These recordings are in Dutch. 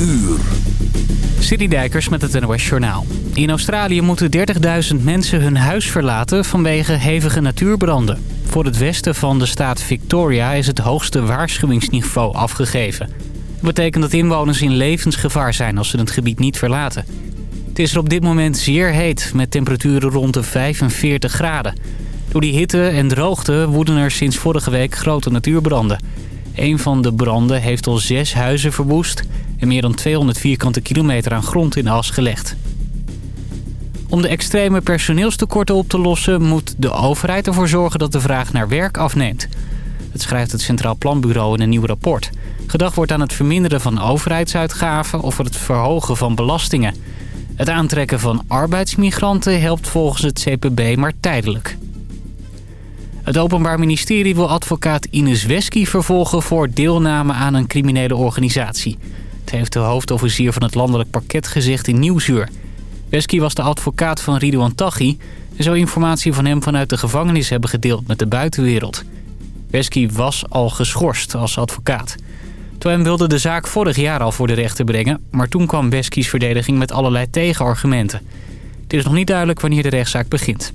uur. Citydijkers met het NOS Journaal. In Australië moeten 30.000 mensen hun huis verlaten vanwege hevige natuurbranden. Voor het westen van de staat Victoria is het hoogste waarschuwingsniveau afgegeven. Dat betekent dat inwoners in levensgevaar zijn als ze het gebied niet verlaten. Het is er op dit moment zeer heet, met temperaturen rond de 45 graden. Door die hitte en droogte woeden er sinds vorige week grote natuurbranden. Een van de branden heeft al zes huizen verwoest... en meer dan 200 vierkante kilometer aan grond in as gelegd. Om de extreme personeelstekorten op te lossen... moet de overheid ervoor zorgen dat de vraag naar werk afneemt. Het schrijft het Centraal Planbureau in een nieuw rapport. Gedacht wordt aan het verminderen van overheidsuitgaven... of het verhogen van belastingen. Het aantrekken van arbeidsmigranten helpt volgens het CPB maar tijdelijk. Het Openbaar Ministerie wil advocaat Ines Wesky vervolgen voor deelname aan een criminele organisatie. Het heeft de hoofdofficier van het landelijk parket gezegd in Nieuwsuur. Wesky was de advocaat van Ridouan Taghi... en zou informatie van hem vanuit de gevangenis hebben gedeeld met de buitenwereld. Wesky was al geschorst als advocaat. Toen wilde de zaak vorig jaar al voor de rechter brengen... maar toen kwam Wesky's verdediging met allerlei tegenargumenten. Het is nog niet duidelijk wanneer de rechtszaak begint.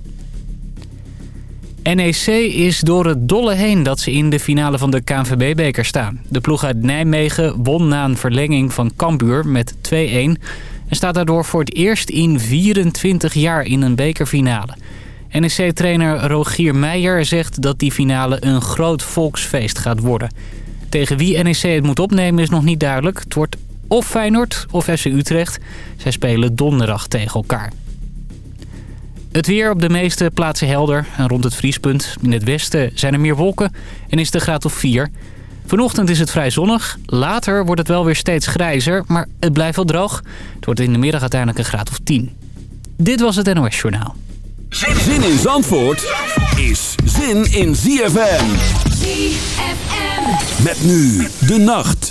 NEC is door het dolle heen dat ze in de finale van de KNVB-beker staan. De ploeg uit Nijmegen won na een verlenging van Cambuur met 2-1... en staat daardoor voor het eerst in 24 jaar in een bekerfinale. NEC-trainer Rogier Meijer zegt dat die finale een groot volksfeest gaat worden. Tegen wie NEC het moet opnemen is nog niet duidelijk. Het wordt of Feyenoord of FC Utrecht. Zij spelen donderdag tegen elkaar. Het weer op de meeste plaatsen helder en rond het vriespunt. In het westen zijn er meer wolken en is de graad of 4. Vanochtend is het vrij zonnig. Later wordt het wel weer steeds grijzer, maar het blijft wel droog. Het wordt in de middag uiteindelijk een graad of 10. Dit was het NOS Journaal. Zin in Zandvoort is zin in ZFM. ZFM. Met nu de nacht.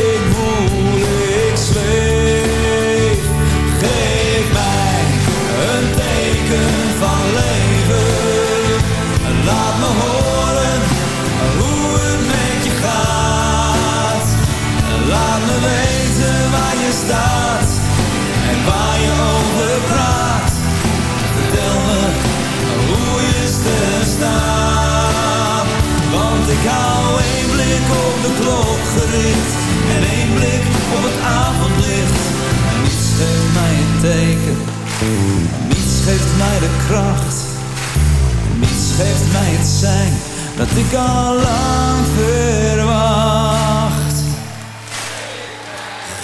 staat en waar je over praat. Vertel me hoe je sterren staan. Want ik hou één blik op de klok gericht en één blik op het avondlicht. En niets geeft mij een teken, niets geeft mij de kracht. Niets geeft mij het zijn dat ik al lang verwacht.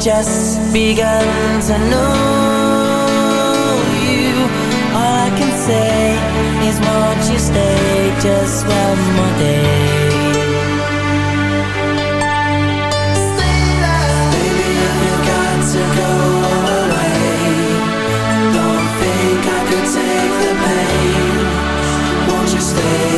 Just begun to know you. All I can say is, won't you stay just one more day? Baby, if you got to go away, don't think I could take the pain. Won't you stay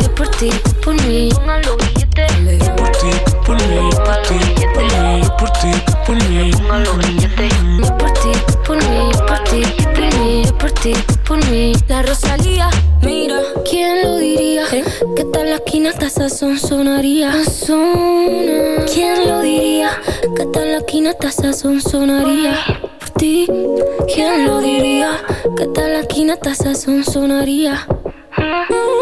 yo por ti, tú por mí. Yo por ti, tú por mí, yo por ti, tú por mí, yo por ti, por mí. Yo por ti, tú por mí, yo por ti, tú por mí, yo por ti, tú por mí. La Rosalía, mira, ¿quién lo diría? Que tal la esquina hasta sazón sonaría. Sazona. ¿Quién lo diría? Que tal la esquina hasta sazón sonaría. Por ti, ¿quién lo diría? Que tal la esquina hasta sazón sonaría. ¿Quién lo